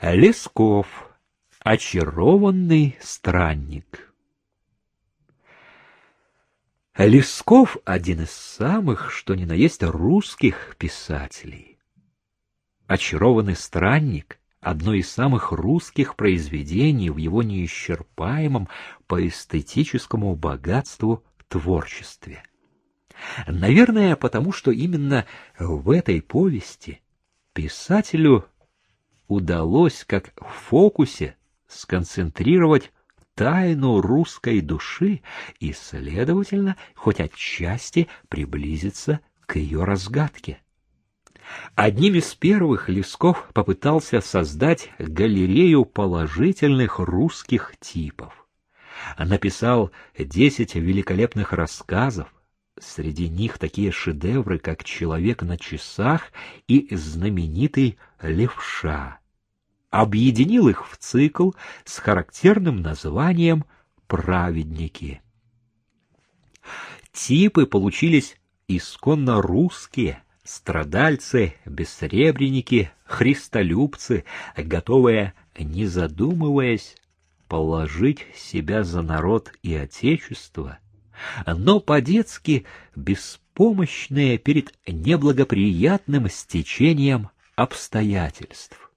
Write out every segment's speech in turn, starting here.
Лесков. Очарованный странник. Лесков — один из самых, что ни на есть, русских писателей. Очарованный странник — одно из самых русских произведений в его неисчерпаемом по эстетическому богатству творчестве. Наверное, потому что именно в этой повести писателю удалось, как в фокусе, сконцентрировать тайну русской души и, следовательно, хоть отчасти приблизиться к ее разгадке. Одним из первых Лесков попытался создать галерею положительных русских типов. Написал десять великолепных рассказов, Среди них такие шедевры, как «Человек на часах» и знаменитый «Левша». Объединил их в цикл с характерным названием «Праведники». Типы получились исконно русские, страдальцы, бессребреники, христолюбцы, готовые, не задумываясь, положить себя за народ и отечество — но по-детски беспомощные перед неблагоприятным стечением обстоятельств.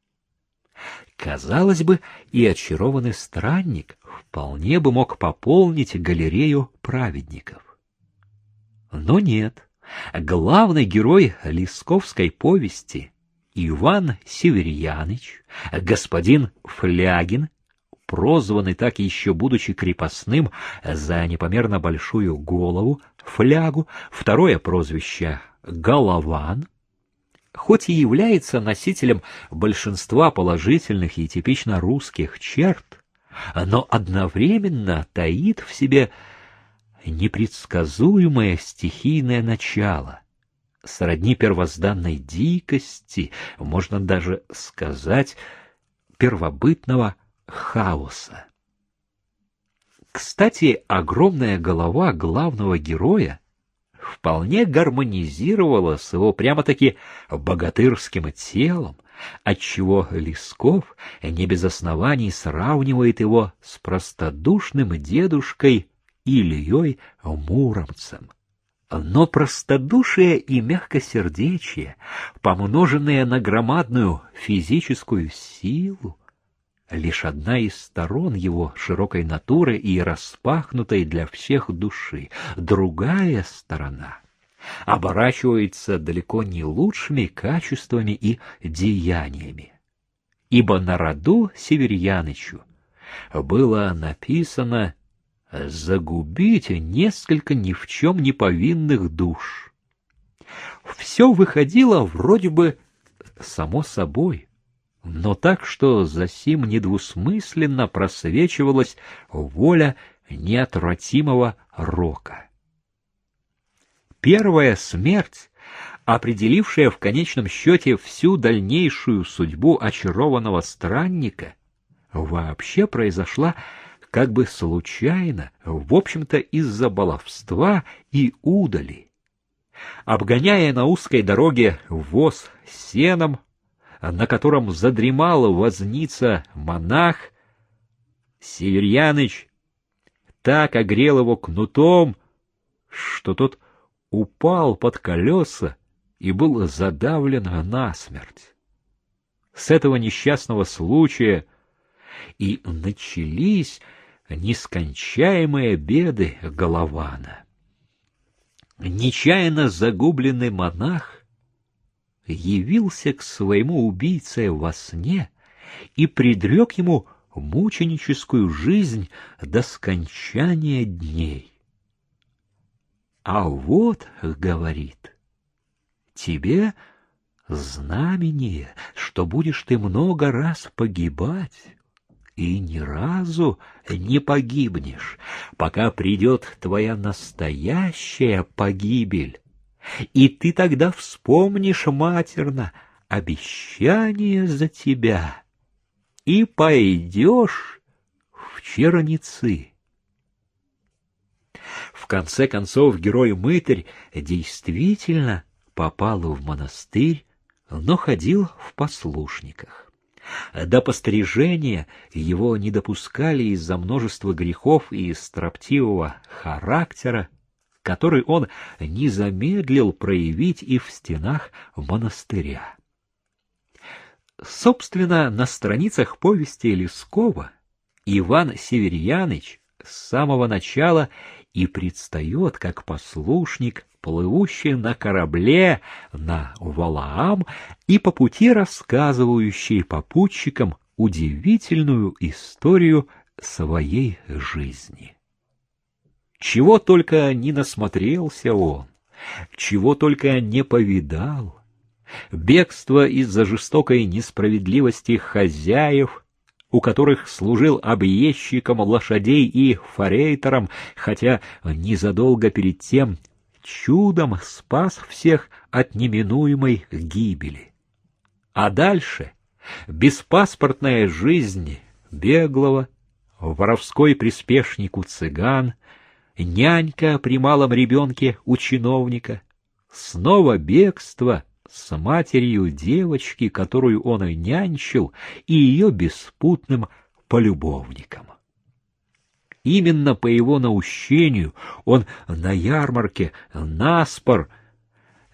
Казалось бы, и очарованный странник вполне бы мог пополнить галерею праведников. Но нет, главный герой Лисковской повести Иван Северьяныч, господин Флягин, прозванный так еще будучи крепостным за непомерно большую голову, флягу, второе прозвище Голован, хоть и является носителем большинства положительных и типично русских черт, но одновременно таит в себе непредсказуемое стихийное начало, сродни первозданной дикости, можно даже сказать, первобытного хаоса. Кстати, огромная голова главного героя вполне гармонизировала с его прямо-таки богатырским телом, отчего Лесков не без оснований сравнивает его с простодушным дедушкой Ильей Муромцем. Но простодушие и мягкосердечие, помноженные на громадную физическую силу, лишь одна из сторон его широкой натуры и распахнутой для всех души. Другая сторона оборачивается далеко не лучшими качествами и деяниями. Ибо на роду Северьянычу было написано «загубить несколько ни в чем не повинных душ». Все выходило вроде бы само собой — но так, что за сим недвусмысленно просвечивалась воля неотвратимого рока. Первая смерть, определившая в конечном счете всю дальнейшую судьбу очарованного странника, вообще произошла как бы случайно, в общем-то из-за баловства и удали. Обгоняя на узкой дороге воз сеном, на котором задремал возница монах, Северьяныч так огрел его кнутом, что тот упал под колеса и был задавлен насмерть. С этого несчастного случая и начались нескончаемые беды Голована. Нечаянно загубленный монах явился к своему убийце во сне и предрек ему мученическую жизнь до скончания дней. А вот, говорит, тебе знамение, что будешь ты много раз погибать, и ни разу не погибнешь, пока придет твоя настоящая погибель, и ты тогда вспомнишь матерно обещание за тебя и пойдешь в черницы. В конце концов, герой-мытарь действительно попал в монастырь, но ходил в послушниках. До пострижения его не допускали из-за множества грехов и строптивого характера, который он не замедлил проявить и в стенах монастыря. Собственно, на страницах повести Лескова Иван Северьяныч с самого начала и предстает как послушник, плывущий на корабле на Валаам и по пути рассказывающий попутчикам удивительную историю своей жизни. Чего только не насмотрелся он, чего только не повидал. Бегство из-за жестокой несправедливости хозяев, у которых служил объездчиком лошадей и форейтером, хотя незадолго перед тем чудом спас всех от неминуемой гибели. А дальше беспаспортная жизнь беглого, воровской приспешнику цыган, нянька при малом ребенке у чиновника, снова бегство с матерью девочки, которую он нянчил, и ее беспутным полюбовником. Именно по его наущению он на ярмарке наспор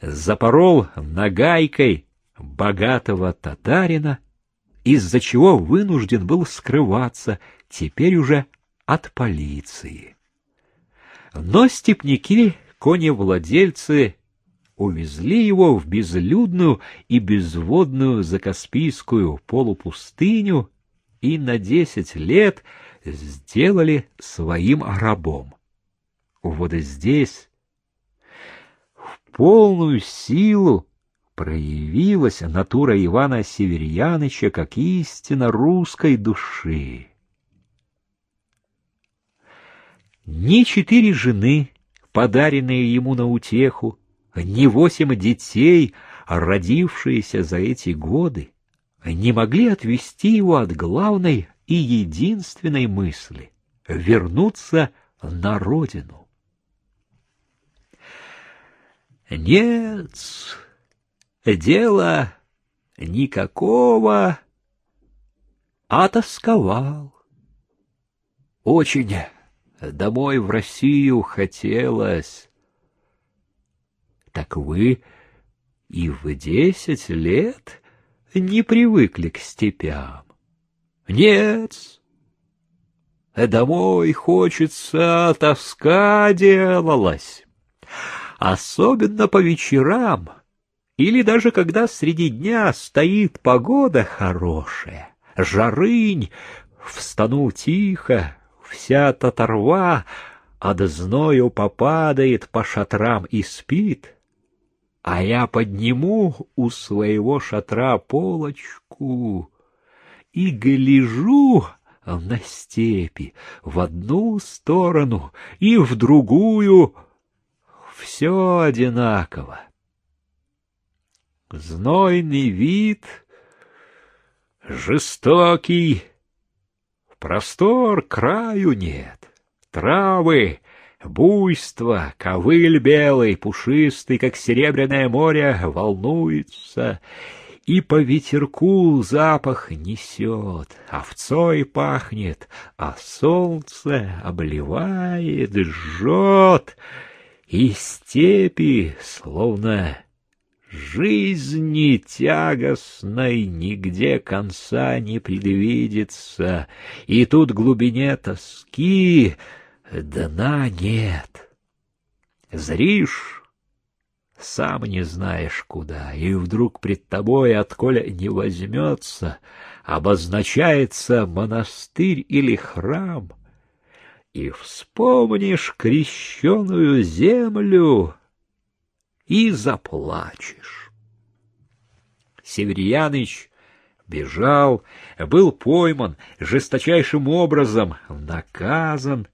запорол нагайкой богатого татарина, из-за чего вынужден был скрываться теперь уже от полиции. Но степняки, коневладельцы, увезли его в безлюдную и безводную закаспийскую полупустыню и на десять лет сделали своим рабом. Вот здесь в полную силу проявилась натура Ивана Северьяныча как истина русской души. Ни четыре жены, подаренные ему на утеху, ни восемь детей, родившиеся за эти годы, не могли отвести его от главной и единственной мысли — вернуться на родину. Нет, дела никакого, а тосковал. Очень Домой в Россию хотелось. Так вы и в десять лет не привыкли к степям? Нет. Домой хочется, тоска делалась. Особенно по вечерам, или даже когда среди дня стоит погода хорошая, жарынь, встану тихо, вся татарва от зною попадает по шатрам и спит, а я подниму у своего шатра полочку и гляжу на степи в одну сторону и в другую, все одинаково. Знойный вид, жестокий, Простор краю нет. Травы, буйство, ковыль белый, пушистый, как серебряное море, волнуется, и по ветерку запах несет, овцой пахнет, а солнце обливает, жжет, и степи, словно Жизни тягостной нигде конца не предвидится, и тут глубине тоски дна нет. Зришь, сам не знаешь куда, и вдруг пред тобой, отколя не возьмется, обозначается монастырь или храм, и вспомнишь крещеную землю, и заплачешь. Северьяныч бежал, был пойман, жесточайшим образом наказан.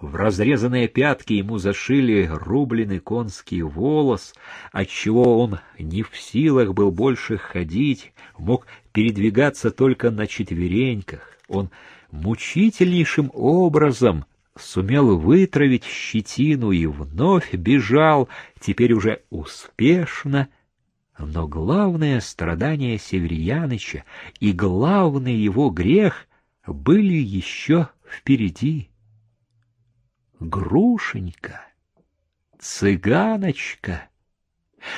В разрезанные пятки ему зашили рубленый конский волос, отчего он не в силах был больше ходить, мог передвигаться только на четвереньках. Он мучительнейшим образом сумел вытравить щетину и вновь бежал, теперь уже успешно, Но главное страдание Северьяныча и главный его грех были еще впереди. Грушенька, цыганочка.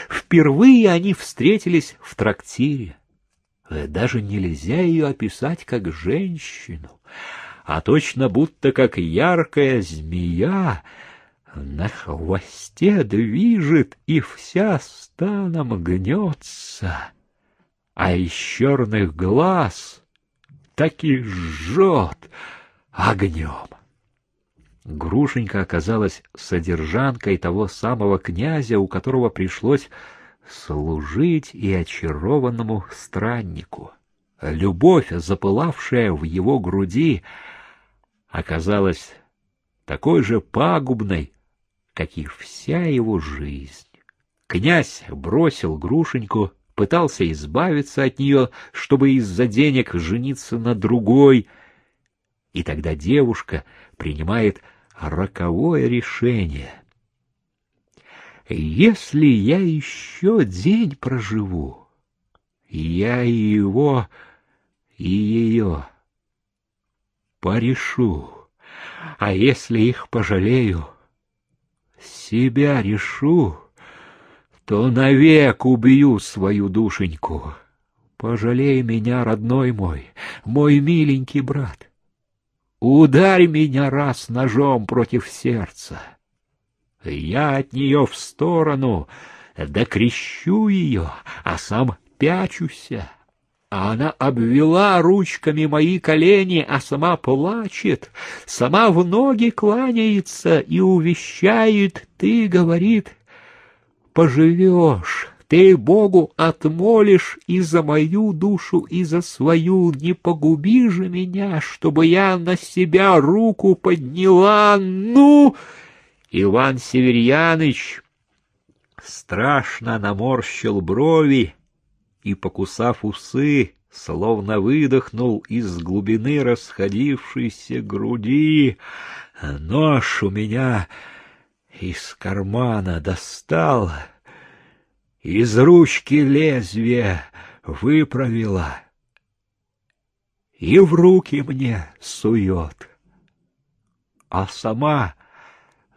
Впервые они встретились в трактире. Даже нельзя ее описать как женщину, а точно будто как яркая змея на хвосте движет и вся станом гнется, а из черных глаз так и жжет огнем. Грушенька оказалась содержанкой того самого князя, у которого пришлось служить и очарованному страннику. Любовь, запылавшая в его груди, оказалась такой же пагубной, как и вся его жизнь. Князь бросил Грушеньку, пытался избавиться от нее, чтобы из-за денег жениться на другой, и тогда девушка принимает роковое решение. Если я еще день проживу, я и его, и ее порешу, а если их пожалею, себя решу, то навек убью свою душеньку. Пожалей меня, родной мой, мой миленький брат. Ударь меня раз ножом против сердца. Я от нее в сторону, да крещу ее, а сам пячуся. А она обвела ручками мои колени, а сама плачет, сама в ноги кланяется и увещает, ты, говорит, поживешь, ты Богу отмолишь и за мою душу, и за свою, не погуби же меня, чтобы я на себя руку подняла, ну... Иван Северьяныч страшно наморщил брови, и, покусав усы, словно выдохнул из глубины расходившейся груди. Нож у меня из кармана достал, из ручки лезвие выправила и в руки мне сует. А сама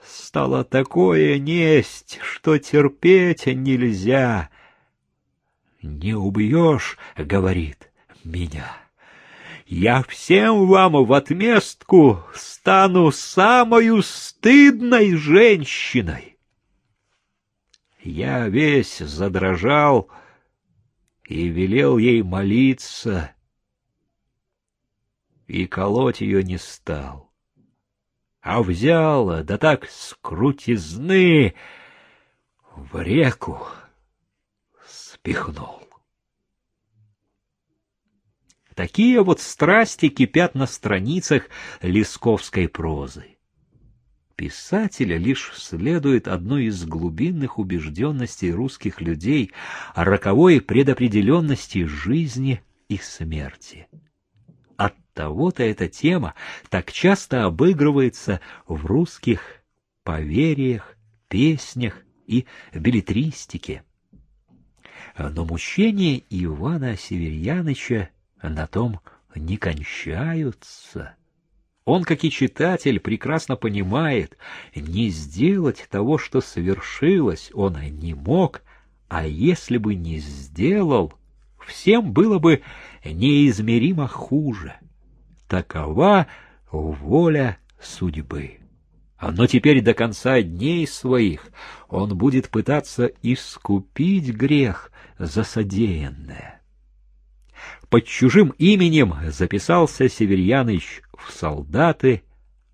стала такое несть, что терпеть нельзя — не убьешь, — говорит меня. Я всем вам в отместку стану самою стыдной женщиной. Я весь задрожал и велел ей молиться, и колоть ее не стал, а взял, да так с крутизны в реку спихнул. Такие вот страсти кипят на страницах лесковской прозы. Писателя лишь следует одной из глубинных убежденностей русских людей о роковой предопределенности жизни и смерти. От того-то эта тема так часто обыгрывается в русских поверьях, песнях и билетристике. Но мучения Ивана Северьяныча на том не кончаются. Он, как и читатель, прекрасно понимает, не сделать того, что совершилось, он не мог, а если бы не сделал, всем было бы неизмеримо хуже. Такова воля судьбы. Но теперь до конца дней своих он будет пытаться искупить грех за содеянное. Под чужим именем записался Северьяныч в солдаты,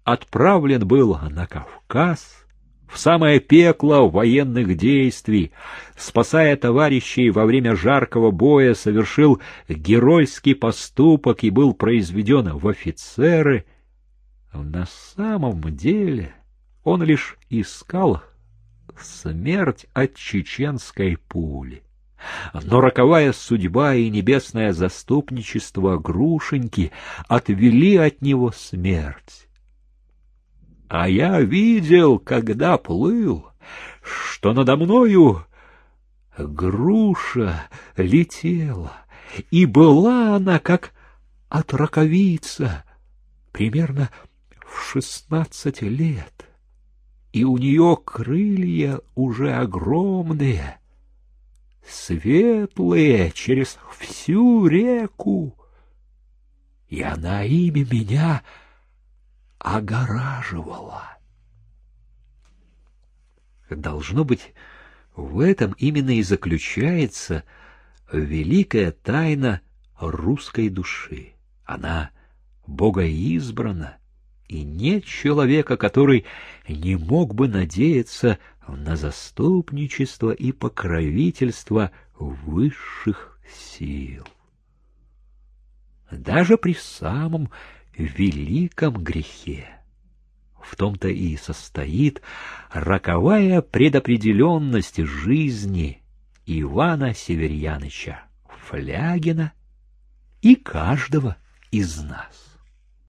отправлен был на Кавказ, в самое пекло военных действий, спасая товарищей во время жаркого боя, совершил геройский поступок и был произведен в офицеры — на самом деле он лишь искал смерть от чеченской пули. Но роковая судьба и небесное заступничество Грушеньки отвели от него смерть. А я видел, когда плыл, что надо мною груша летела, и была она, как от раковица, примерно шестнадцать лет, и у нее крылья уже огромные, светлые через всю реку, и она ими меня огораживала. Должно быть, в этом именно и заключается великая тайна русской души. Она богоизбрана, и нет человека, который не мог бы надеяться на заступничество и покровительство высших сил. Даже при самом великом грехе. В том-то и состоит роковая предопределенность жизни Ивана Северьяныча Флягина и каждого из нас.